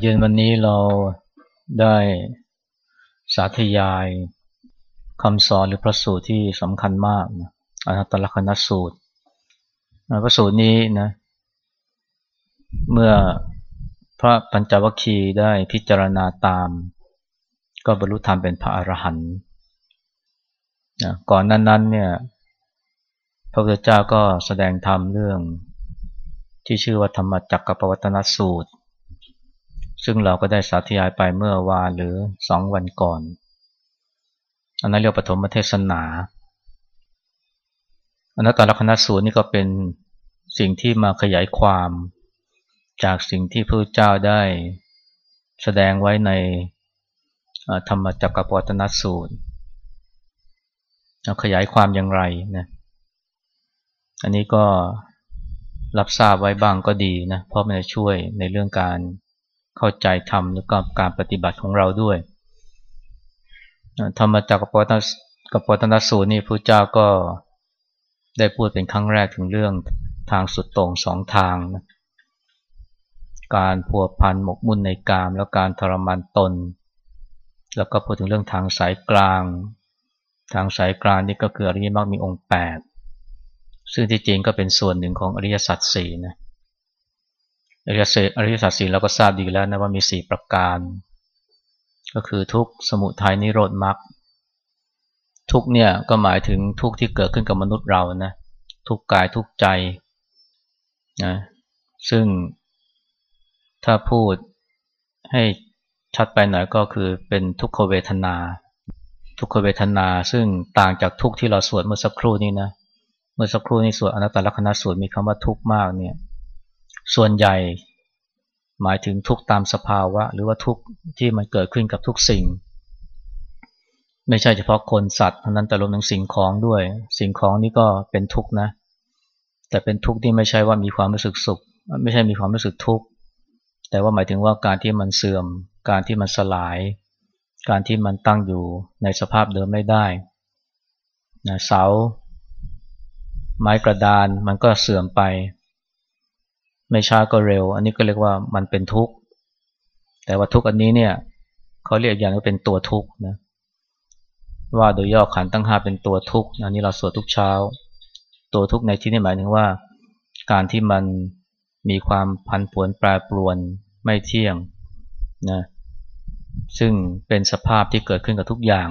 เย็นวันนี้เราได้สาธยายคำสอนหรือพระสูตรที่สำคัญมากนะอนัตตลกนัสูตรพระสูตรนี้นะ เมื่อพระปัญจวัคคีย์ได้พิจารณาตาม ก็บรรลุธรรมเป็นพระอรหันต์นะก่อนนั้นๆเนี่ยพระพุทธเจ้าก็แสดงธรรมเรื่องที่ชื่อว่าธรรมจักรปวัตนสูตร ซึ่งเราก็ได้สาธยายไปเมื่อวานหรือสองวันก่อน อันนั้นเรียกปฐมเทศนาอนัตตลกนัสูตรนี่ก็เป็นสิ่งที่มาขยายความ จากสิ่งที่พระเจ้าได้แสดงไว้ในธรรมจักรปวัตนสูตรขยายความอย่างไรนะอันนี้ก็รับทราบไว้บ้างก็ดีนะเพราะมันจะช่วยในเรื่องการ เข้าใจธรรมแล้วก็การปฏิบัติของเราด้วยธรรมจักรปวัตกับปวัตนสูตรนี่พระเจ้าก็ได้พูดเป็นครั้งแรกถึงเรื่องทางสุดตรงสองทางนะการพัวพันหมกมุ่นในกาม แล้วการทรมานตน แล้วก็พูดถึงเรื่องทางสายกลาง ทางสายกลางนี่ก็คืออริยมรรคมีองค์แปดซึ่งที่จริงก็เป็นส่วนหนึ่งของอริยสัจสี่นะ อริยสัจอริยสัจสี่เราก็ทราบดีแล้วนะว่ามีสี่ประการ ก็คือทุกสมุทัยนิโรธมรรคทุกเนี่ยก็หมายถึงทุกที่เกิดขึ้นกับมนุษย์เรานะทุกกายทุกใจนะซึ่งถ้าพูดให้ชัดไปหน่อยก็คือเป็นทุกขเวทนา ทุกขเวทนาซึ่งต่างจากทุกที่เราสวดเมื่อสักครู่นี้นะเมื่อสักครู่นี้สวดอนัตตลกนัสวดมีคำว่าทุกข์มากเนี่ย ส่วนใหญ่หมายถึงทุกตามสภาวะ หรือว่าทุกที่มันเกิดขึ้นกับทุกสิ่ง ไม่ใช่เฉพาะคนสัตว์เท่านั้นแต่รวมถึงสิ่งของด้วย สิ่งของนี่ก็เป็นทุกข์นะ แต่เป็นทุกข์ที่ไม่ใช่ว่ามีความรู้สึกสุข ไม่ใช่มีความรู้สึกทุกข์แต่ว่าหมายถึงว่าการที่มันเสื่อม การที่มันสลาย การที่มันตั้งอยู่ในสภาพเดิมไม่ได้นะเสา ไม้กระดานมันก็เสื่อมไป ไม่ช้าก็เร็ว อันนี้ก็เรียกว่ามันเป็นทุกข์ แต่ว่าทุกข์อันนี้เนี่ยเขาเรียกอย่างว่าเป็นตัวทุกข์นะว่าโดยย่อขันตั้งห้าเป็นตัวทุกข์อันนี้เราสวดทุกเช้า ตัวทุกข์ในที่นี้หมายถึงว่า การที่มันมีความพันผวนแปรปรวนไม่เที่ยงนะซึ่งเป็นสภาพที่เกิดขึ้นกับทุกอย่าง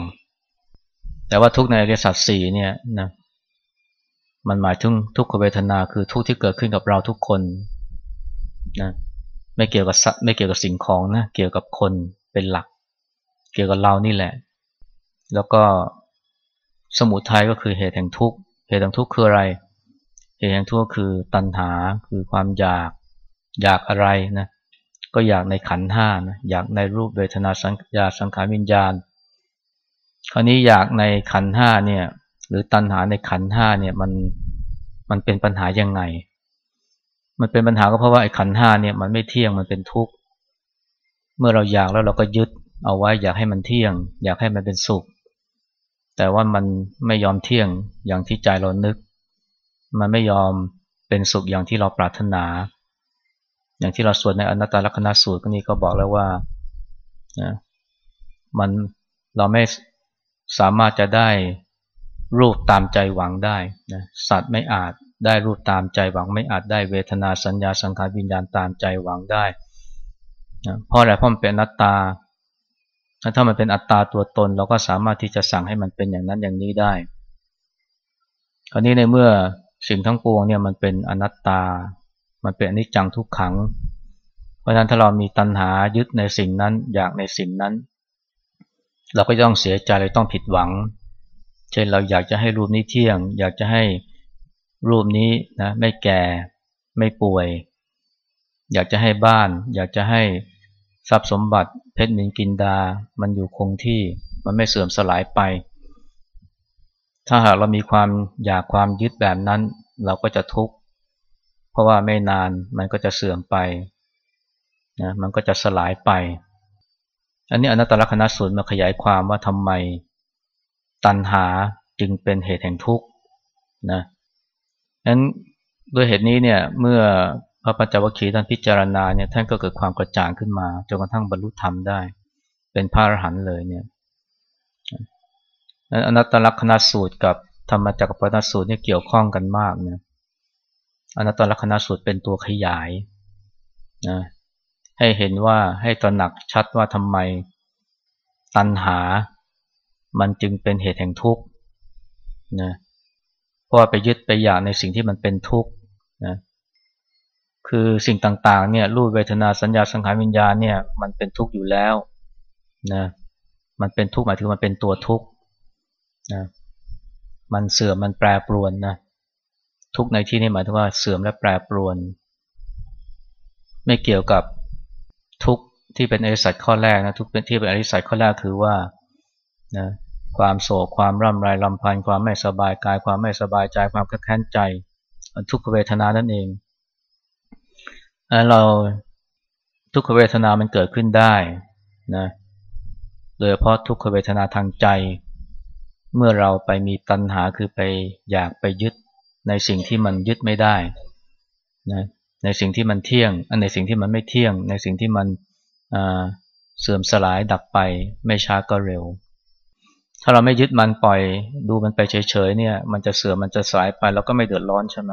แต่ว่าทุกในอริยสัจสี่เนี่ยนะมันหมายถึงทุกขเวทนาคือทุกที่เกิดขึ้นกับเราทุกคน นะไม่เกี่ยวกับสัตว์ไม่เกี่ยวกับสิ่งของนะเกี่ยวกับคนเป็นหลัก เกี่ยวกับเรานี่แหละ แล้วก็สมุทัยก็คือเหตุแห่งทุกข์เหตุแห่งทุกข์คืออะไร เหตุแห่งทุกข์คือตัณหาคือความอยากอยากอะไรนะก็อยากในขันห้านะอยากในรูปเวทนาสัญญาสังขารวิญญาณ คราวนี้อยากในขันห้าเนี่ยหรือตัณหาในขันห้าเนี่ยมันมันเป็นปัญหายังไง มันเป็นปัญหาก็เพราะว่าไอ้ขันห้าเนี่ยมันไม่เที่ยงมันเป็นทุกข์เมื่อเราอยากแล้วเราก็ยึดเอาไว้อยากให้มันเที่ยง อยากให้มันเป็นสุข แต่ว่ามันไม่ยอมเที่ยงอย่างที่ใจเรานึก มันไม่ยอมเป็นสุขอย่างที่เราปรารถนา อย่างที่เราสวดในอนัตตลกนัสูตรก็นี้ก็บอกแล้วว่านะมันเราไม่สามารถจะได้รูปตามใจหวังได้นะสัตว์ไม่อาจ ได้รูปตามใจหวังไม่อาจได้เวทนาสัญญาสังขารวิญญาณตามใจหวังได้เพราะอะไรเพราะมันเป็นนัตตา ถ้ามันเป็นอัตตาตัวตน เราก็สามารถที่จะสั่งให้มันเป็นอย่างนั้นอย่างนี้ได้ คราวนี้ในเมื่อสิ่งทั้งปวงเนี่ยมันเป็นอนัตตา มันเป็นอนิจจังทุกขัง เพราะฉะนั้นถ้าเรามีตัณหายึดในสิ่งนั้นอยากในสิ่งนั้น เราก็ต้องเสียใจเลยต้องผิดหวัง เช่นเราอยากจะให้รูปนี้เที่ยง อยากจะให้ รูปนี้นะไม่แก่ไม่ป่วย อยากจะให้บ้าน อยากจะให้ทรัพย์สมบัติ เพชรนินกินดา มันอยู่คงที่มันไม่เสื่อมสลายไป ถ้าหากเรามีความอยากความยึดแบบนั้น เราก็จะทุกข์เพราะว่าไม่นานมันก็จะเสื่อมไปนะมันก็จะสลายไป อันนี้อนัตตลกนัสูตรมาขยายความว่าทำไมตัณหาจึงเป็นเหตุแห่งทุกข์นะ นั้นด้วยเหตุนี้เนี่ยเมื่อพระปัญจวัคคีย์ท่านพิจารณาเนี่ยท่านก็เกิดความกระจ่างขึ้นมาจนกระทั่งบรรลุธรรมได้ เป็นพระอรหันต์เลยเนี่ยนั่นอนัตตลักษณสูตรกับธรรมจักรปนสูตรเนี่ยเกี่ยวข้องกันมากเนี่ยอนัตตลักษณสูตรเป็นตัวขยายนะให้เห็นว่าให้ตระหนักชัดว่าทำไมตัณหา มันจึงเป็นเหตุแห่งทุกข์นะ เพราะว่าไปยึดไปอยากในสิ่งที่มันเป็นทุกข์นะคือสิ่งต่างๆเนี่ยรูปเวทนาสัญญาสังขารวิญญาณเนี่ยมันเป็นทุกข์อยู่แล้วนะมันเป็นทุกข์หมายถึงมันเป็นตัวทุกข์นะมันเสื่อมมันแปรปรวนนะทุกในที่นี้หมายถึงว่าเสื่อมและแปรปรวน ไม่เกี่ยวกับทุกที่เป็นอริสัตข้อแรกนะทุกเป็นที่เป็นอริสัตข้อแรกคือว่านะ ความโศกความร่ำไรลำพันธ์ความไม่สบายกาย ความไม่สบายใจความกระแค้นใจ ทุกขเวทนานั่นเองเราทุกขเวทนามันเกิดขึ้นได้นะโดยเพราะทุกขเวทนาทางใจ เมื่อเราไปมีตัณหาคือไปอยากไปยึดในสิ่งที่มันยึดไม่ได้นะในสิ่งที่มันเที่ยงในสิ่งที่มันไม่เที่ยง ในสิ่งที่มันเสื่อมสลายดับไปไม่ช้าก็เร็ว ถ้าเราไม่ยึดมันปล่อย ดูมันไปเฉยๆเนี่ย มันจะเสื่อมมันจะสายไปเราก็ไม่เดือดร้อนใช่ไหม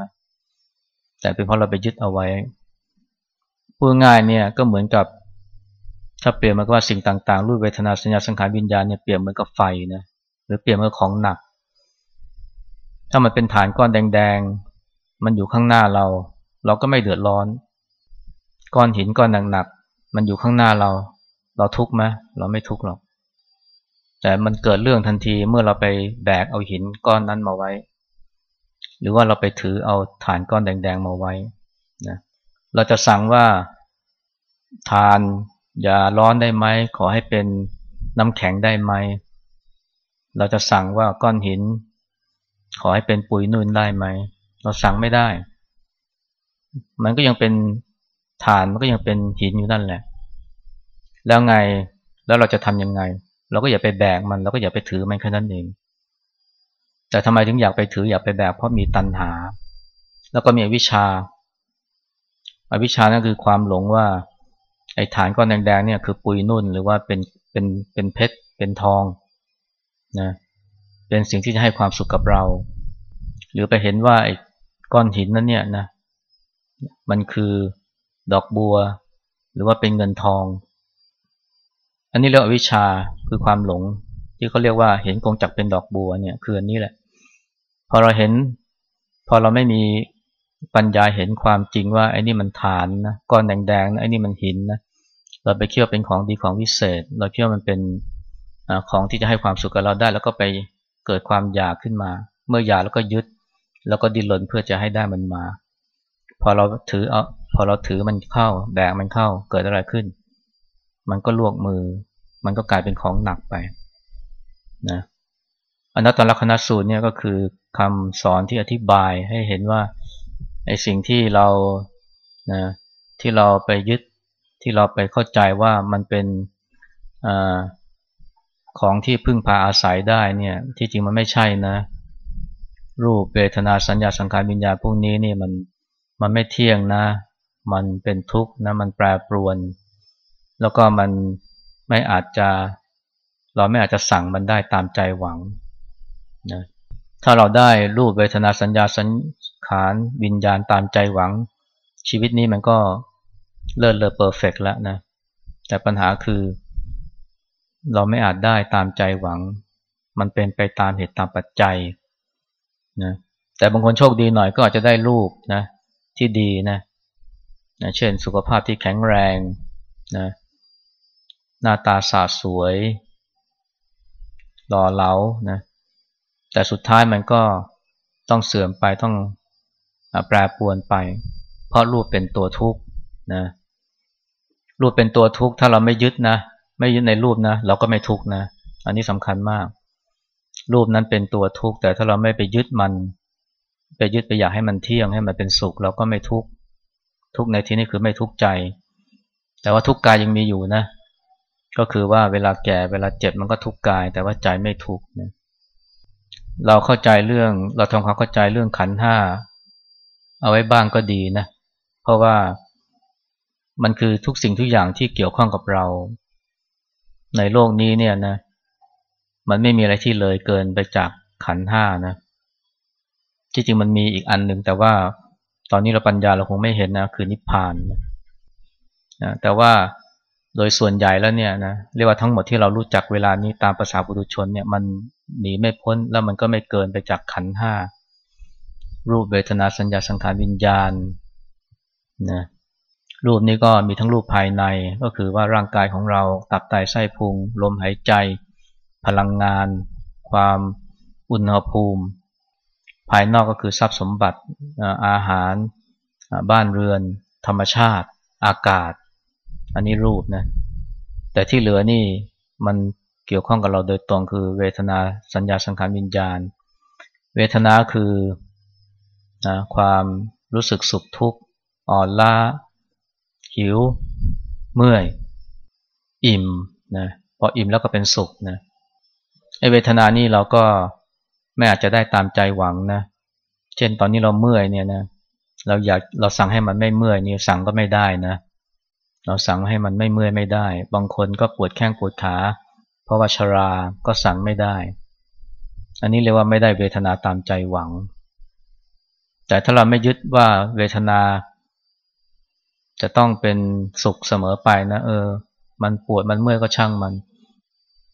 แต่เป็นเพราะเราไปยึดเอาไว้พูดง่ายเนี่ยก็เหมือนกับถ้าเปลี่ยนมันก็ว่าสิ่งต่างๆ รูปเวทนาสัญญาสังขารวิญญาณเนี่ยเปลี่ยนเหมือนกับไฟนะหรือเปลี่ยนเหมือนของหนัก ถ้ามันเป็นฐานก้อนแดงๆ มันอยู่ข้างหน้าเรา เราก็ไม่เดือดร้อน ก้อนหินก้อนหนักๆมันอยู่ข้างหน้าเรา เราทุกข์ไหมเราไม่ทุกข์หรอก แต่มันเกิดเรื่องทันทีเมื่อเราไปแบกเอาหินก้อนนั้นมาไว้ หรือว่าเราไปถือเอาฐานก้อนแดงๆมาไว้นะเราจะสั่งว่าทานอย่าร้อนได้ไหมขอให้เป็นน้ำแข็งได้ไหม เราจะสั่งว่าก้อนหิน ขอให้เป็นปุ๋ยนุ่นได้ไหม เราสั่งไม่ได้ มันก็ยังเป็นฐานมันก็ยังเป็นหินอยู่นั่นแหละ แล้วไงแล้วเราจะทำยังไง เราก็อย่าไปแบกมันเราก็อย่าไปถือมันแค่นั้นเอง แต่ทำไมถึงอยากไปถืออยากไปแบกเพราะมีตัณหา แล้วก็มีวิชาอวิชชานั่นคือความหลงว่า ไอ้ฐานก้อนแดงๆเนี่ยคือปุยนุ่นหรือว่าเป็นเป็นเป็นเพชรเป็นทองนะเป็นสิ่งที่จะให้ความสุขกับเรา หรือไปเห็นว่าไอ้ก้อนหินนั้นเนี่ยนะมันคือดอกบัว หรือว่าเป็นเงินทอง อันนี้เรียกวิชชาคือความหลง ที่เขาเรียกว่าเห็นกงจักเป็นดอกบัวเนี่ยคืออันนี้แหละ พอเราเห็น พอเราไม่มีปัญญาเห็นความจริงว่าไอ้นี่มันฐานนะก้อนแดงๆนะไอ้นี่มันหินนะเราไปเชื่อเป็นของดีของวิเศษ เราเชื่อมันเป็นอของที่จะให้ความสุขกับเราได้ แล้วก็ไปเกิดความอยากขึ้นมา เมื่ออยากแล้วก็ยึด แล้วก็ดิ้นรนเพื่อจะให้ได้มันมา พอเราถือเอาพอเราถือมันเข้าแบกมันเข้าเกิดอะไรขึ้น มันก็ลวกมือ มันก็กลายเป็นของหนักไปนะอนัตตลกนสูตรเนี่ยก็คือคำสอนที่อธิบายให้เห็นว่าไอ้สิ่งที่เรานะที่เราไปยึดที่เราไปเข้าใจว่ามันเป็นอของที่พึ่งพาอาศัยได้เนี่ยที่จริงมันไม่ใช่นะ รูปเวทนาสัญญาสังขารวิญญาณพวกนี้นี่มันมันไม่เที่ยงนะ มันเป็นทุกข์นะมันแปรปรวน แล้วก็มัน ไม่อาจจะเราไม่อาจจะสั่งมันได้ตามใจหวังนะถ้าเราได้รูปเวทนาสัญญาสังขารวิญญาณตามใจหวัง ชีวิตนี้มันก็เลิศเลอเพอร์เฟกแล้วนะแต่ปัญหาคือ เราไม่อาจได้ตามใจหวัง มันเป็นไปตามเหตุตามปัจจัยนะแต่บางคนโชคดีหน่อยก็อาจจะได้รูปนะที่ดีนะนะเช่นสุขภาพที่แข็งแรงนะ หน้าตาสาสวยหล่อเหลานะแต่สุดท้ายมันก็ต้องเสื่อมไปต้องแปรปวนไป เพราะรูปเป็นตัวทุกข์นะรูปเป็นตัวทุกข์ถ้าเราไม่ยึดนะไม่ยึดในรูปนะเราก็ไม่ทุกข์นะอันนี้สำคัญมาก รูปนั้นเป็นตัวทุกข์แต่ถ้าเราไม่ไปยึดมัน ไปยึดไปอยากให้มันเที่ยงให้มันเป็นสุขเราก็ไม่ทุกข์ทุกข์ในที่นี้คือไม่ทุกข์ใจ แต่ว่าทุกข์กายยังมีอยู่นะ ก็คือว่าเวลาแก่เวลาเจ็บมันก็ทุกข์กาย แต่ว่าใจไม่ทุกข์นะเราเข้าใจเรื่องเราทำความเข้าใจเรื่องขันห้าเอาไว้บ้างก็ดีนะ เพราะว่ามันคือทุกสิ่งทุกอย่างที่เกี่ยวข้องกับเรา ในโลกนี้เนี่ยนะ มันไม่มีอะไรที่เลยเกินไปจากขันห้านะที่จริงมันมีอีกอันหนึ่งแต่ว่าตอนนี้เราปัญญาเราคงไม่เห็นนะคือนิพพานนะแต่ว่า โดยส่วนใหญ่แล้วเนี่ยนะเรียกว่าทั้งหมดที่เรารู้จักเวลานี้ตามภาษาปุถุชนเนี่ยมันหนีไม่พ้นแล้วมันก็ไม่เกินไปจากขันห้ารูปเวทนาสัญญาสังขารวิญญาณนะรูปนี้ก็มีทั้งรูปภายในก็คือว่าร่างกายของเราตับไตไส้พุง ลมหายใจ พลังงาน ความอุณหภูมิ ภายนอกก็คือทรัพย์สมบัติอาหาร บ้านเรือน ธรรมชาติ อากาศ อันนี้รูปนะ แต่ที่เหลือนี่มันเกี่ยวข้องกับเราโดยตรงคือเวทนาสัญญาสังขารวิญญาณ เวทนาคือนะความรู้สึกสุขทุกข์อ่อนล้า หิว เมื่อย อิ่มนะพออิ่มแล้วก็เป็นสุขนะไอเวทนานี่เราก็ไม่อาจจะได้ตามใจหวังนะ เช่นตอนนี้เราเมื่อยเนี่ยนะเราอยากเราสั่งให้มันไม่เมื่อยนี่สั่งก็ไม่ได้นะ เราสั่งให้มันไม่เมื่อยไม่ได้ บางคนก็ปวดแข้งปวดขา เพราะว่าชราก็สั่งไม่ได้ อันนี้เรียกว่าไม่ได้เวทนาตามใจหวัง แต่ถ้าเราไม่ยึดว่าเวทนา จะต้องเป็นสุขเสมอไปนะเออ มันปวดมันเมื่อยก็ช่างมัน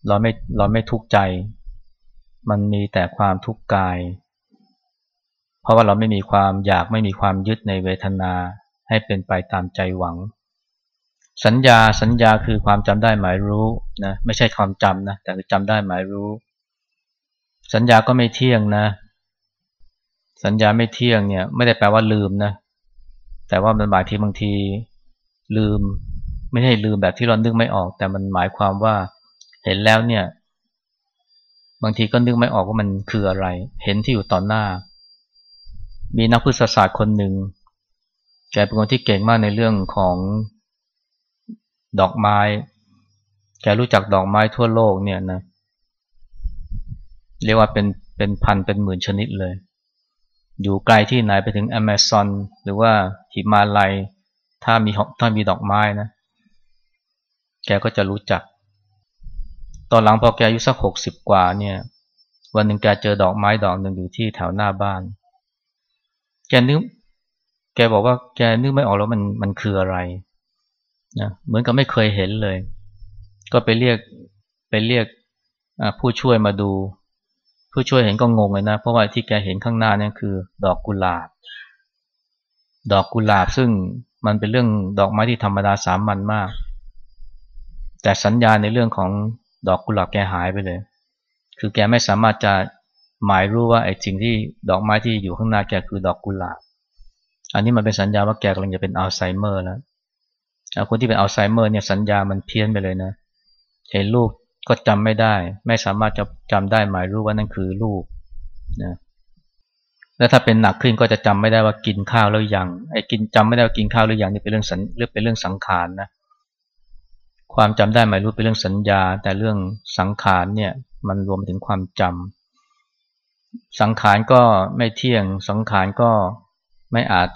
เราไม่เราไม่ทุกข์ใจ มันมีแต่ความทุกข์กาย เพราะว่าเราไม่มีความอยากไม่มีความยึดในเวทนาให้เป็นไปตามใจหวัง สัญญาสัญญาคือความจำได้หมายรู้นะไม่ใช่ความจำนะแต่คือจำได้หมายรู้ สัญญาก็ไม่เที่ยงนะ สัญญาไม่เที่ยงเนี่ย ไม่ได้แปลว่าลืมนะ แต่ว่ามันหมายที่บางทีลืม ไม่ใช่ลืมแบบที่เรานึกไม่ออก แต่มันหมายความว่าเห็นแล้วเนี่ย บางทีก็นึกไม่ออกว่ามันคืออะไร เห็นที่อยู่ต่อหน้า มีนักพฤกษศาสตร์คนหนึ่งแกเป็นคนที่เก่งมากในเรื่องของ ดอกไม้ แกรู้จักดอกไม้ทั่วโลกเนี่ยนะ เรียกว่าเป็นเป็นพันเป็นหมื่นชนิดเลย อยู่ไกลที่ไหนไปถึงแอมะซอนหรือว่าหิมาลัย ถ้ามีถ้ามีดอกไม้นะ แกก็จะรู้จัก ตอนหลังพอแกอายุสักหกสิบกว่าเนี่ย วันหนึ่งแกเจอดอกไม้ดอกหนึ่งอยู่ที่แถวหน้าบ้าน แกนึกแกบอกว่าแกนึกไม่ออกแล้วมันมันคืออะไร นะเหมือนกับไม่เคยเห็นเลย ก็ไปเรียกไปเรียกผู้ช่วยมาดู ผู้ช่วยเห็นก็งงเลยนะ เพราะว่าที่แกเห็นข้างหน้านี่คือ ดอกกุหลาบ ดอกกุหลาบซึ่งมันเป็นเรื่องดอกไม้ที่ธรรมดาสามัญมาก แต่สัญญาในเรื่องของดอกกุหลาบแกหายไปเลย คือแกไม่สามารถจะหมายรู้ว่าไอ้สิ่งที่ดอกไม้ที่อยู่ข้างหน้าแกคือดอกกุหลาบ อันนี้มันเป็นสัญญาว่าแกกำลังจะเป็นอัลไซเมอร์แล้ว คนที่เป็นอัลไซเมอร์เนี่ยสัญญามันเพี้ยนไปเลยนะ เห็นรูปก็จำไม่ได้ ไม่สามารถจะจำได้หมายรู้ว่านั่นคือลูกนะแล้วถ้าเป็นหนักขึ้นก็จะจำไม่ได้ว่ากินข้าวแล้วยังไอ้กินจำไม่ได้ว่ากินข้าวหรือยังนี่เป็นเรื่องสัญเรื่องเป็นเรื่องสังขารนะความจำได้หมายรู้เป็นเรื่องสัญญา แต่เรื่องสังขารเนี่ยมันรวมถึงความจำสังขารก็ไม่เที่ยงสังขารก็ไม่อาจ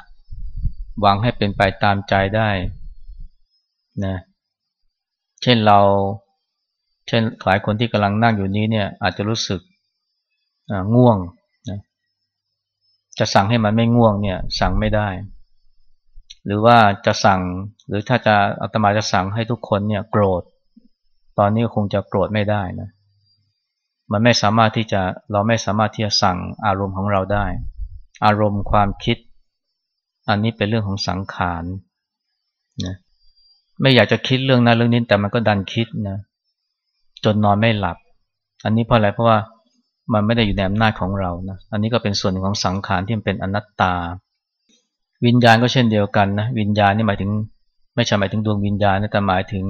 วางให้เป็นไปตามใจได้ นะ เช่นเรา เช่นหลายคนที่กำลังนั่งอยู่นี้เนี่ย อาจจะรู้สึกง่วงนะจะสั่งให้มันไม่ง่วงเนี่ย สั่งไม่ได้ หรือว่าจะสั่ง หรือถ้าจะอาตมาจะสั่งให้ทุกคนเนี่ย โกรธ ตอนนี้คงจะโกรธไม่ได้นะ มันไม่สามารถที่จะเราไม่สามารถที่จะสั่งอารมณ์ของเราได้ อารมณ์ความคิด อันนี้เป็นเรื่องของสังขารนะ ไม่อยากจะคิดเรื่องนั้นเรื่องนี้แต่มันก็ดันคิดนะจนนอนไม่หลับ อันนี้เพราะอะไรเพราะว่ามันไม่ได้อยู่ในอำนาจของเรานะอันนี้ก็เป็นส่วนของสังขารที่เป็นอนัตตา วิญญาณก็เช่นเดียวกันนะวิญญาณนี่หมายถึง ไม่ใช่หมายถึงดวงวิญญาณแต่หมายถึง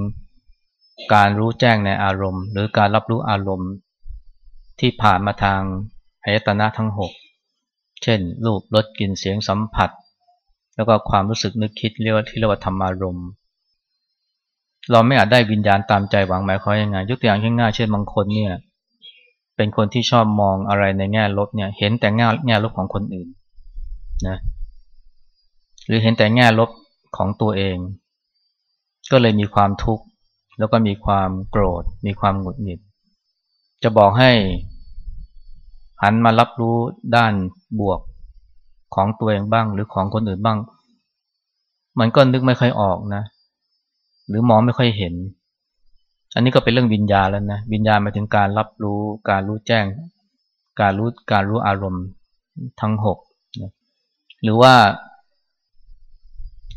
การรู้แจ้งในอารมณ์ หรือการรับรู้อารมณ์ ที่ผ่านมาทางอายตนะทั้งหกเช่น รูปรสกลิ่นเสียงสัมผัส แล้วก็ความรู้สึกนึกคิดเรียกว่าที่เรียกว่าธรรมารมณ์ เราไม่อาจได้วิญญาณตามใจหวังหมายความยังไงยกตัวอย่างง่ายๆเช่นบางคนเนี่ย เป็นคนที่ชอบมองอะไรในแง่ลบเนี่ย เห็นแต่แง่แง่ลบของคนอื่นนะหรือเห็นแต่แง่ลบของตัวเอง ก็เลยมีความทุกข์แล้วก็มีความโกรธ มีความหงุดหงิด จะบอกให้ หันมารับรู้ด้านบวกของตัวเองบ้าง หรือของคนอื่นบ้าง มันก็นึกไม่ค่อยออกนะ หรือมองไม่ค่อยเห็น อันนี้ก็เป็นเรื่องวิญญาณแล้วนะวิญญาณหมายถึงการรับรู้ การรู้แจ้ง การรู้การรู้อารมณ์ทั้งหกนะหรือว่า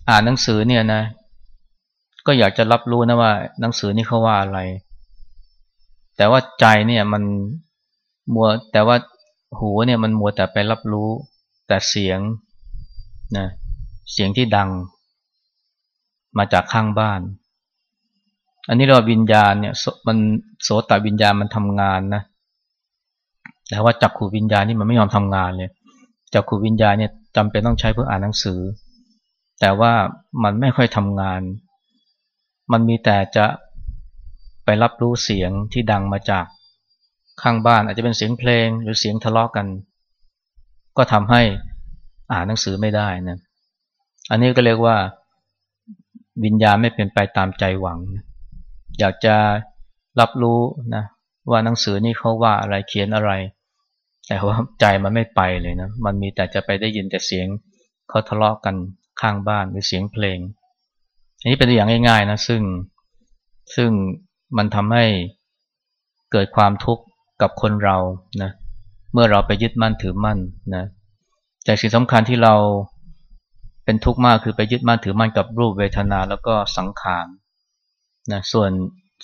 อ่านหนังสือเนี่ยนะ ก็อยากจะรับรู้นะว่า หนังสือนี่เขาว่าอะไร แต่ว่าใจเนี่ยมันมัวแต่ว่าหูเนี่ยมันมัวแต่ไปรับรู้ แต่เสียงนะเสียงที่ดัง มาจากข้างบ้าน อันนี้เราวิญญาณเนี่ยมันโสตวิญญาณมันทำงานนะแต่ว่าจักขูวิญญาณนี่มันไม่ยอมทำงานเลยจักขูวิญญาณเนี่ยจำเป็นต้องใช้เพื่ออ่านหนังสือ แต่ว่ามันไม่ค่อยทำงาน มันมีแต่จะไปรับรู้เสียงที่ดังมาจากข้างบ้าน อาจจะเป็นเสียงเพลงหรือเสียงทะเลาะกกัน ก็ทำให้อ่านหนังสือไม่ได้นะอันนี้ก็เรียกว่าวิญญาณไม่เป็นไปตามใจหวัง อยากจะรับรู้นะว่าหนังสือนี่เขาว่าอะไรเขียนอะไร แต่ว่าใจมันไม่ไปเลยนะมันมีแต่จะไปได้ยินแต่เสียงเขาทะเลาะกันข้างบ้านหรือเสียงเพลง อันนี้เป็นตัวอย่างง่ายๆนะซึ่งซึ่งมันทำให้เกิดความทุกข์กับคนเรานะเมื่อเราไปยึดมั่นถือมั่นนะแต่สิ่งสำคัญที่เราเป็นทุกข์มากคือไปยึดมั่นถือมั่นกับรูปเวทนาแล้วก็สังขาร นะส่วน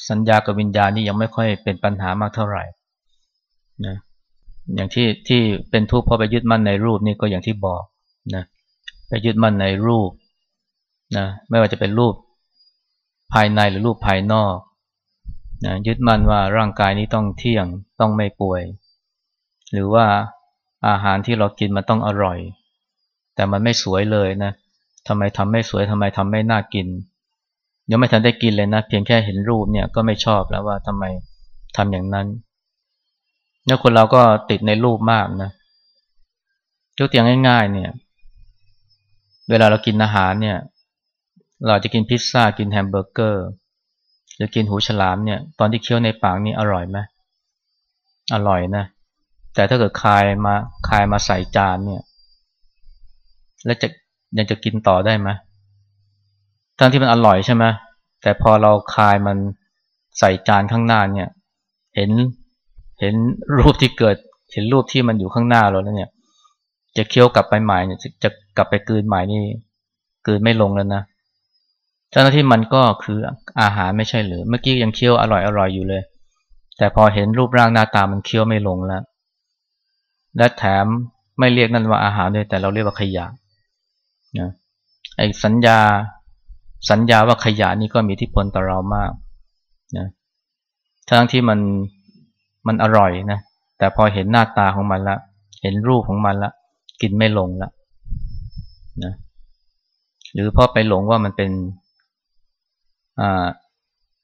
สัญญากับวิญญาณนี่ยังไม่ค่อยเป็นปัญหามากเท่าไหร่นะอย่างที่ที่เป็นทุกข์เพราะไปยึดมั่นในรูปนี่ก็อย่างที่บอกนะไปยึดมั่นในรูปนะไม่ว่าจะเป็นรูปภายในหรือรูปภายนอกนะยึดมั่นว่าร่างกายนี้ต้องเที่ยงต้องไม่ป่วย หรือว่าอาหารที่เรากินมันต้องอร่อย แต่มันไม่สวยเลยนะทำไมทำไม่สวยทำไมทำไม่น่ากิน ยังไม่ทันได้กินเลยนะ เพียงแค่เห็นรูปเนี่ยก็ไม่ชอบแล้วว่าทำไมทำอย่างนั้นเนี่ยคนเราก็ติดในรูปมากนะยกตัวอย่างง่าย ๆ เนี่ย เวลาเรากินอาหารเนี่ย เราจะกินพิซซ่ากินแฮมเบอร์เกอร์หรือกินหูฉลามเนี่ย ตอนที่เคี้ยวในปากนี่อร่อยไหมอร่อยนะ แต่ถ้าเกิดคายมาคายมาใส่จานเนี่ย แล้วจะยังจะกินต่อได้ไหม ทั้งที่มันอร่อยใช่ไหมแต่พอเราคายมันใส่จานข้างหน้าเนี่ย เห็นเห็นรูปที่เกิด เห็นรูปที่มันอยู่ข้างหน้าเราแล้วเนี่ย จะเคี้ยวกลับไปใหม่เนี่ยจะกลับไปกืนใหม่นี่กืนไม่ลงแล้วนะเจ้าหน้าที่มันก็คืออาหารไม่ใช่หรือ เมื่อกี้ยังเคี้ยวอร่อยอร่อยอยู่เลย แต่พอเห็นรูปร่างหน้าตามันเคี้ยวไม่ลงแล้ว และแถมไม่เรียกนั่นว่าอาหารด้วยแต่เราเรียกว่าขยะนะไอ้สัญญา สัญญาว่าขยะนี่ก็มีที่พลต่อเรามากนะทั้งที่มันมันอร่อยนะ แต่พอเห็นหน้าตาของมันละ เห็นรูปของมันละ กินไม่ลงละนะ หรือพอไปหลงว่ามันเป็นอ่า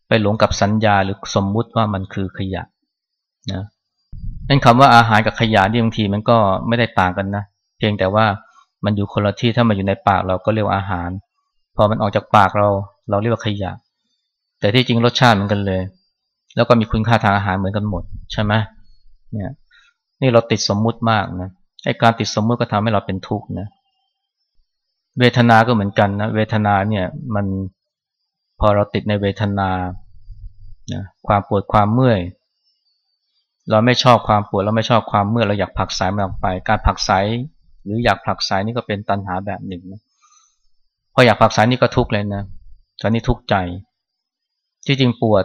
ไปหลงกับสัญญาหรือสมมุติว่ามันคือขยะนะนั่นคำว่าอาหารกับขยะนี่บางทีมันก็ไม่ได้ต่างกันนะ เพียงแต่ว่ามันอยู่คนละที่ถ้ามันอยู่ในปากเราก็เรียกว่าอาหาร พอมันออกจากปากเรา เราเรียกว่าขยะ แต่ที่จริงรสชาติเหมือนกันเลย แล้วก็มีคุณค่าทางอาหารเหมือนกันหมดใช่ไหมเนี่ยนี่เราติดสมมุติมากนะไอ้การติดสมมุติก็ทำให้เราเป็นทุกข์นะเวทนา ก็เหมือนกันนะเวทนาเนี่ยมันพอเราติดในเวทนานะความปวดความเมื่อย เราไม่ชอบความปวดเราไม่ชอบความเมื่อยเราอยากผักสายมันออกไป การผักสายหรืออยากผักสายนี่ก็เป็นตัณหาแบบหนึ่งนะ พออยากผักสายนี่ก็ทุกข์เลยนะตอนนี้ทุกข์ใจ ที่จริงปวด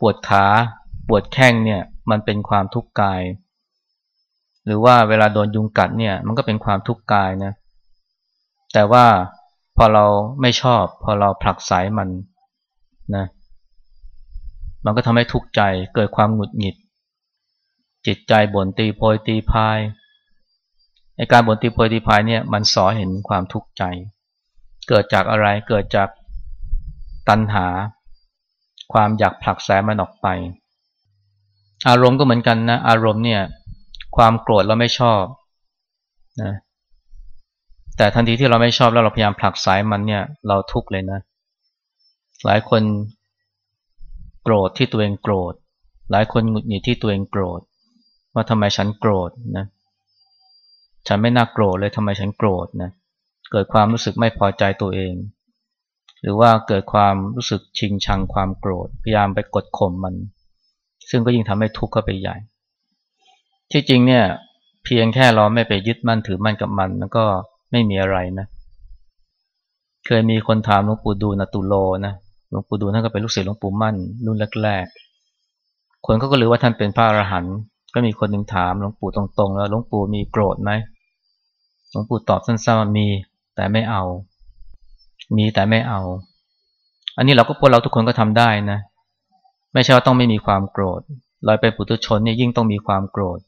ปวดขา ปวดแข้งเนี่ย มันเป็นความทุกข์กาย หรือว่าเวลาโดนยุงกัดเนี่ย มันก็เป็นความทุกข์กายนะ แต่ว่าพอเราไม่ชอบ พอเราผลักสายมันนะ มันก็ทำให้ทุกข์ใจ เกิดความหงุดหงิด จิตใจบ่นตีโพยตีพาย ในการบ่นตีโพยตีพายเนี่ยมันสอเห็นความทุกข์ใจ เกิดจากอะไรเกิดจากตัณหา ความอยากผลักแสมันออกไป อารมณ์ก็เหมือนกันนะอารมณ์เนี่ยความโกรธเราไม่ชอบนะแต่ทันทีที่เราไม่ชอบแล้วเราพยายามผลักสายมันเนี่ยเราทุกข์เลยนะ หลายคนโกรธที่ตัวเองโกรธ หลายคนหงุดหงิดที่ตัวเองโกรธ ว่าทำไมฉันโกรธนะ ฉันไม่น่าโกรธเลยทำไมฉันโกรธนะเกิดความรู้สึกไม่พอใจตัวเอง หรือว่าเกิดความรู้สึกชิงชังความโกรธ พยายามไปกดข่มมัน ซึ่งก็ยิ่งทำให้ทุกข์เข้าไปใหญ่ ที่จริงเนี่ยเพียงแค่เราไม่ไปยึดมั่นถือมั่นกับมันมันก็ไม่มีอะไรนะเคยมีคนถามหลวงปู่ดูลนตุโลนะหลวงปู่ดูลท่านก็เป็นลูกศิษย์หลวงปู่มั่นรุ่นแรกๆคนเขาก็รู้ว่าท่านเป็นพระอรหันต์ก็มีคนหนึ่งถามหลวงปู่ตรงๆ แล้วหลวงปู่มีโกรธไหม ลวงปู่ตอบสั้นๆว่ามีแต่ไม่เอา มีแต่ไม่เอา อันนี้เราก็พวกเราทุกคนก็ทำได้นะ ไม่ใช่ว่าต้องไม่มีความโกรธเราเป็นปุถุชนเนี่ยยิ่งต้องมีความโกรธ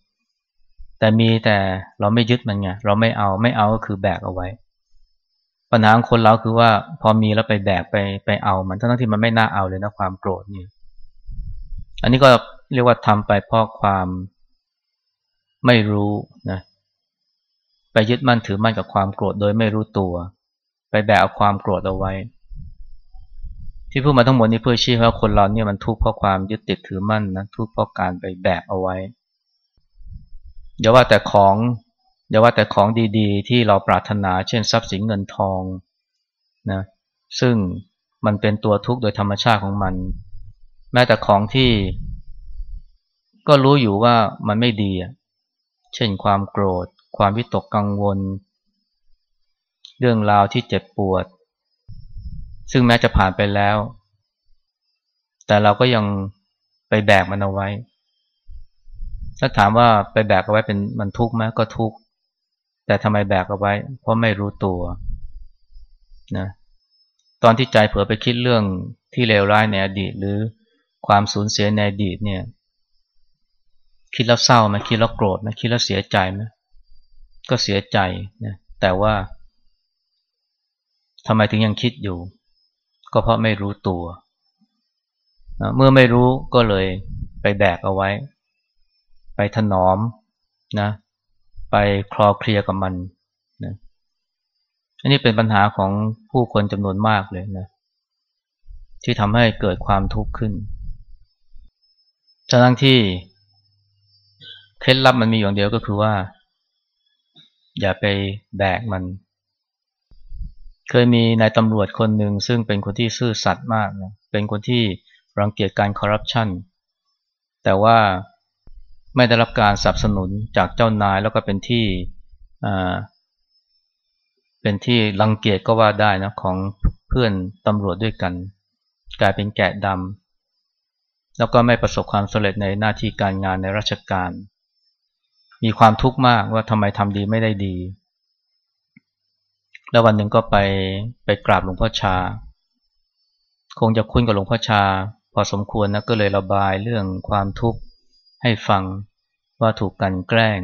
แต่มีแต่เราไม่ยึดมันไงเราไม่เอาไม่เอาก็คือแบกเอาไว้ ปัญหาของคนเราคือว่าพอมีแล้วไปแบกไปไปเอามันทั้งที่มันไม่น่าเอาเลยนะความโกรธนี่อันนี้ก็เรียกว่าทำไปเพราะความไม่รู้นะ ยึดมั่นถือมั่นกับความโกรธโดยไม่รู้ตัว ไปแบกเอาความโกรธเอาไว้ ที่พูดมาทั้งหมดนี้เพื่อชี้ว่าคนเราเนี่ยมันทุกข์เพราะความยึดติดถือมั่นนะทุกข์เพราะการไปแบกเอาไว้อย่าว่าแต่ของอย่าว่าแต่ของดีๆ ที่เราปรารถนา เช่นทรัพย์สินเงินทองนะซึ่งมันเป็นตัวทุกข์โดยธรรมชาติของมัน แม้แต่ของที่ก็รู้อยู่ว่ามันไม่ดี เช่นความโกรธ ความวิตกกังวล เรื่องราวที่เจ็บปวด ซึ่งแม้จะผ่านไปแล้ว แต่เราก็ยังไปแบกมันเอาไว้ ถ้าถามว่าไปแบกเอาไว้เป็นมันทุกข์ไหมก็ทุกข์ แต่ทำไมแบกเอาไว้ เพราะไม่รู้ตัวนะ ตอนที่ใจเผลอไปคิดเรื่องที่เลวร้ายในอดีต หรือความสูญเสียในอดีตเนี่ย คิดแล้วเศร้าไหมคิดแล้วโกรธไหมคิดแล้วเสียใจไหม ก็เสียใจนะแต่ว่าทำไมถึงยังคิดอยู่ ก็เพราะไม่รู้ตัวนะเมื่อไม่รู้ก็เลยไปแบกเอาไว้ ไปถนอมนะ ไปคลอเคลียกับมันนะอันนี้เป็นปัญหาของผู้คนจำนวนมากเลยนะที่ทำให้เกิดความทุกข์ขึ้นทั้งที่เคล็ดลับมันมีอย่างเดียวก็คือว่า อย่าไปแบกมัน เคยมีนายตำรวจคนหนึ่งซึ่งเป็นคนที่ซื่อสัตย์มากนะเป็นคนที่รังเกียจการคอร์รัปชันแต่ว่าไม่ได้รับการสนับสนุนจากเจ้านายแล้วก็เป็นที่เป็นที่รังเกียจก็ว่าได้นะของเพื่อนตำรวจด้วยกัน กลายเป็นแกะดำแล้วก็ไม่ประสบความสำเร็จในหน้าที่การงานในราชการ มีความทุกข์มากว่าทำไมทำดีไม่ได้ดี แล้ววันหนึ่งก็ไปไปกราบหลวงพ่อชา คงจะคุ้นกับหลวงพ่อชา พอสมควรนะก็เลยระบายเรื่องความทุกข์ให้ฟังว่าถูกกันแกล้ง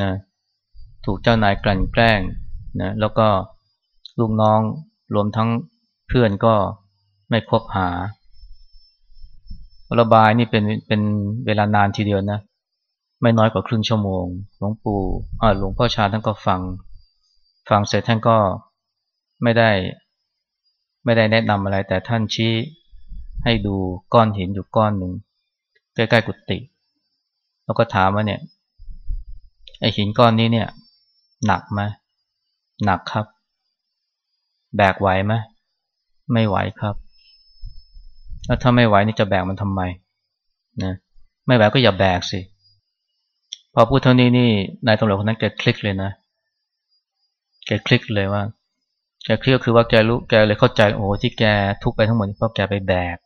นะถูกเจ้านายกลั่นแกล้งนะแล้วก็ลูกน้องรวมทั้งเพื่อนก็ไม่คบหาระบายนี่เป็นเป็นเวลานานทีเดียวนะ ไม่น้อยกว่าครึ่งชั่วโมง หลวงปู่อาหลวงพ่อชาท่านก็ฟัง ฟังเสร็จท่านก็ไม่ได้ ไม่ได้แนะนำอะไร แต่ท่านชี้ให้ดูก้อนหินอยู่ก้อนหนึ่งใกล้ๆกุฏิแล้วก็ถามว่าเนี่ยไอหินก้อนนี้เนี่ย หนักไหมหนักครับ แบกไหวไหมไม่ไหวครับ แล้วถ้าไม่ไหวนี่จะแบกมันทำไมนะไม่ไหวก็อย่าแบกสิ พอพูดเท่านี้นี่นายตำรวจคนนั้นแกคลิกเลยนะแกคลิกเลยว่าแกคลิกก็คือว่าแกรู้แกเลยเข้าใจโอ้ที่แกทุกไปทั้งหมดเพราะแกไปแบก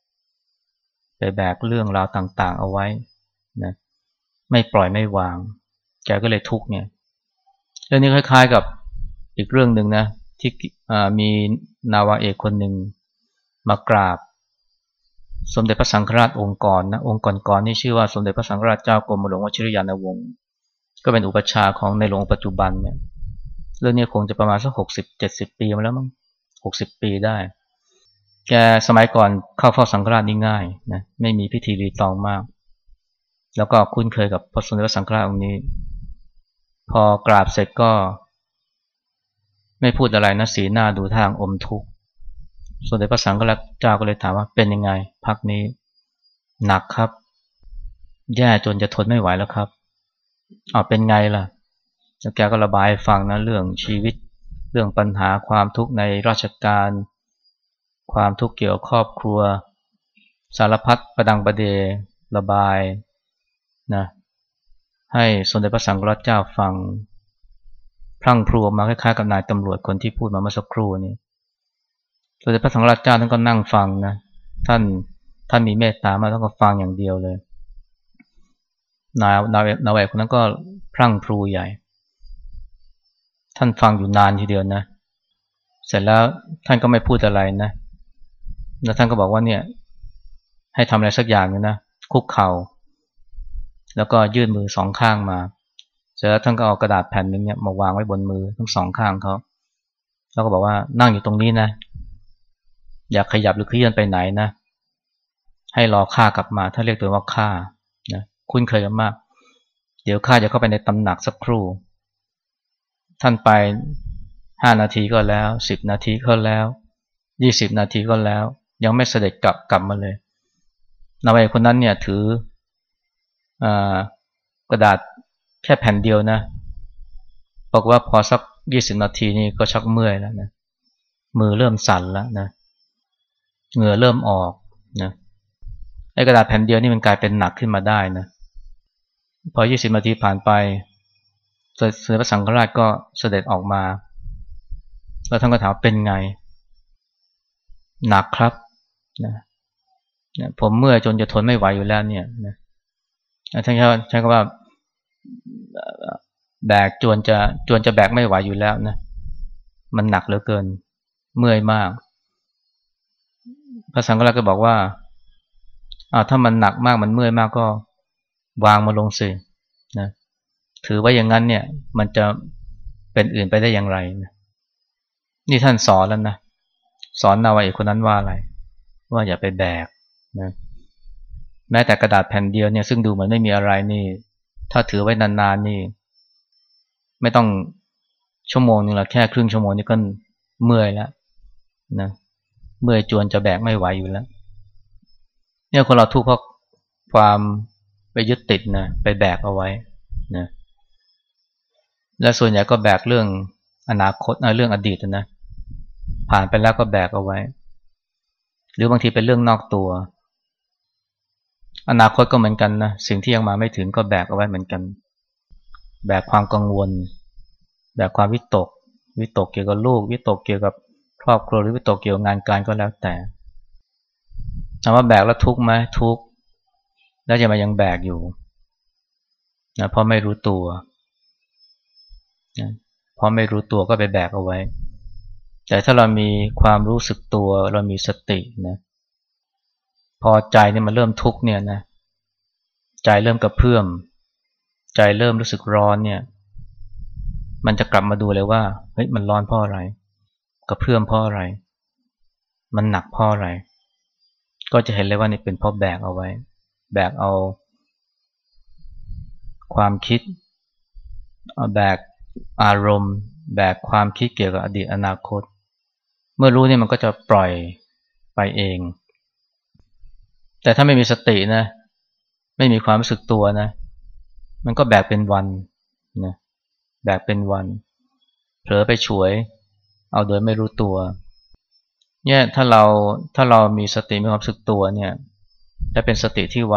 ไปแบกเรื่องราวต่างๆ เอาไว้นะไม่ปล่อยไม่วาง แกก็เลยทุกเนี่ยเรื่องนี้คล้าย ๆกับอีกเรื่องหนึ่งนะที่มีนาวาเอกคนหนึ่งมากราบ สมเด็จพระสังฆราชองค์กรนะองค์กรก่อนนี่ชื่อว่าสมเด็จพระสังฆราชเจ้ากรมหลวงวชิรยานวงศ์ก็เป็นอุปชาของในหลวงปัจจุบันเนี่ยเรื่องนี้คงจะประมาณสักหกสิบเจ็ดสิบปีมาแล้วมั้งหกสิบปีได้ แกสมัยก่อนเข้าเฝ้าสังฆราชนี่ง่ายนะไม่มีพิธีรีตองมาก แล้วก็คุ้นเคยกับพระสมเด็จพระสังฆราชองค์นี้ พอกราบเสร็จก็ ไม่พูดอะไรนะสีหน้าดูทางอมทุกข์ ส่วนเด็จพระสังฆราชเจ้าก็เลยถามว่าเป็นยังไงพักนี้หนักครับ แย่จนจะทนไม่ไหวแล้วครับเอาเป็นไงล่ะแล้วแกก็ระบายฟังนะเรื่องชีวิต เรื่องปัญหาความทุกข์ในราชการ ความทุกข์เกี่ยวครอบครัว สารพัดประดังประเดระบายนะให้สมเด็จพระสังฆราชเจ้าฟังพรั่งพรูมาคล้ายๆกับนายตำรวจคนที่พูดมาเมื่อสักครู่นี้ สมเด็จพระสังฆราชเจ้าท่านก็นั่งฟังนะท่านท่านมีเมตตามาท่านก็ฟังอย่างเดียวเลยนายนายนายคนนั้นก็พรั่งพรูใหญ่ ท่านฟังอยู่นานทีเดียวนะ เสร็จแล้วท่านก็ไม่พูดอะไรนะ แล้วท่านก็บอกว่าเนี่ย ให้ทำอะไรสักอย่างนึงนะคุกเขา่า แล้วก็ยื่นมือสองข้างมา เสร็จแล้วท่านก็เอากระดาษแผ่นนึงเนี่ยมาวางไว้บนมือทั้งสองข้างเขาแล้วก็บอกว่านั่งอยู่ตรงนี้นะ อย่าขยับหรือเคลื่อนไปไหนนะ ให้รอข้ากลับมา ถ้าเรียกตัวว่าข้านะคุ้นเคยกันมาก เดี๋ยวข้าจะเข้าไปในตำหนักสักครู่ ท่านไปห้านาทีก็แล้วสิบนาทีก็แล้วยี่สิบนาทีก็แล้ว ยังไม่เสด็จกลับกลับมาเลยนายคนนั้นเนี่ยถือกระดาษแค่แผ่นเดียวนะบอกว่าพอสักยี่สิบนาทีนี่ก็ชักเมื่อยแล้วนะมือเริ่มสั่นแล้วนะ เหงื่อเริ่มออกนะไอ้กระดาษแผ่นเดียวนี่มันกลายเป็นหนักขึ้นมาได้นะพอยี่สิบนาทีผ่านไปเสด็จพระสังฆราชก็เสด็จออกมา แล้วท่านก็ถามเป็นไง หนักครับนะผมเมื่อจนจะทนไม่ไหวอยู่แล้วเนี่ยนะท่านใช้คำว่าแบกจวนจะจวนจะแบกไม่ไหวอยู่แล้วนะมันหนักเหลือเกิน เมื่อยมาก พระสังฆราชก็บอกว่าอ้าวถ้ามันหนักมากมันเมื่อยมากก็วางมาลงสินะถือว่าอย่างนั้นเนี่ย มันจะเป็นอื่นไปได้อย่างไรนะนี่ท่านสอนแล้วนะสอนนาวาเอกคนนั้นว่าอะไร ว่าอย่าไปแบกนะแม้แต่กระดาษแผ่นเดียวเนี่ยซึ่งดูเหมือนไม่มีอะไรนี่ ถ้าถือไว้นานๆนี่ ไม่ต้องชั่วโมงนึงละแค่ครึ่งชั่วโมงนี่ก็เมื่อยแล้วนะ เมื่อจวนจะแบกไม่ไหวอยู่แล้ว เนี่ยคนเราทุกข์เพราะความไปยึดติดนะไปแบกเอาไว้นะและส่วนใหญ่ก็แบกเรื่องอนาคตเรื่องอดีตนะผ่านไปแล้วก็แบกเอาไว้ หรือบางทีเป็นเรื่องนอกตัว อนาคตก็เหมือนกันนะสิ่งที่ยังมาไม่ถึงก็แบกเอาไว้เหมือนกัน แบกความกังวล แบกความวิตก วิตกเกี่ยวกับลูก วิตกเกี่ยวกับ ครอบครัวหรือวิตกเกี่ยวกับงานการก็แล้วแต่ถามว่าแบกแล้วทุกไหมทุกแล้วจะมายังแบกอยู่นะเพราะไม่รู้ตัวนะเพราะไม่รู้ตัวก็ไปแบกเอาไว้ แต่ถ้าเรามีความรู้สึกตัวเรามีสตินะพอใจเนี่ยมันเริ่มทุกเนี่ยนะใจเริ่มกระเพื่อม ใจเริ่มรู้สึกร้อนเนี่ย มันจะกลับมาดูเลยว่าเฮ้ยมันร้อนเพราะอะไร กระเพื่อมเพราะอะไร มันหนักเพราะอะไร ก็จะเห็นเลยว่านี่เป็นเพราะแบกเอาไว้ แบกเอา ความคิดเอาแบกอารมณ์ แบกความคิดเกี่ยวกับอดีตอนาคต เมื่อรู้เนี่ยมันก็จะปล่อยไปเอง แต่ถ้าไม่มีสตินะ ไม่มีความรู้สึกตัวนะ มันก็แบกเป็นวันนะแบกเป็นวัน เผลอไปฉวย เอาโดยไม่รู้ตัวเนี่ยถ้าเราถ้าเรามีสติมีความสึกตัวเนี่ยถ้าเป็นสติที่ไว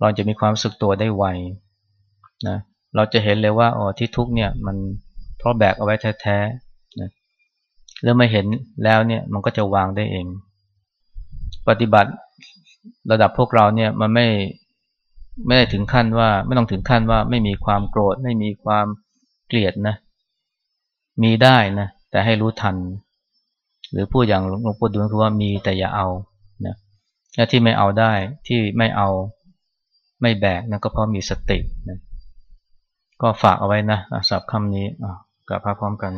เราจะมีความสึกตัวได้ไวนะเราจะเห็นเลยว่าอ๋อที่ทุกเนี่ยมันเพราะแบกเอาไว้แท้ๆนะแล้วไม่เห็นแล้วเนี่ยมันก็จะวางได้เอง ปฏิบัติระดับพวกเราเนี่ยมันไม่ไม่ได้ถึงขั้นว่าไม่ต้องถึงขั้นว่าไม่มีความโกรธไม่มีความเกลียดนะ มีได้นะแต่ให้รู้ทัน หรือพูดอย่างหลวงปู่ดูลคือว่ามีแต่อย่าเอานะและที่ไม่เอาได้ที่ไม่เอาไม่แบกนะก็เพราะมีสตินะก็ฝากเอาไว้นะสับคำนี้กับพระพร้อมกัน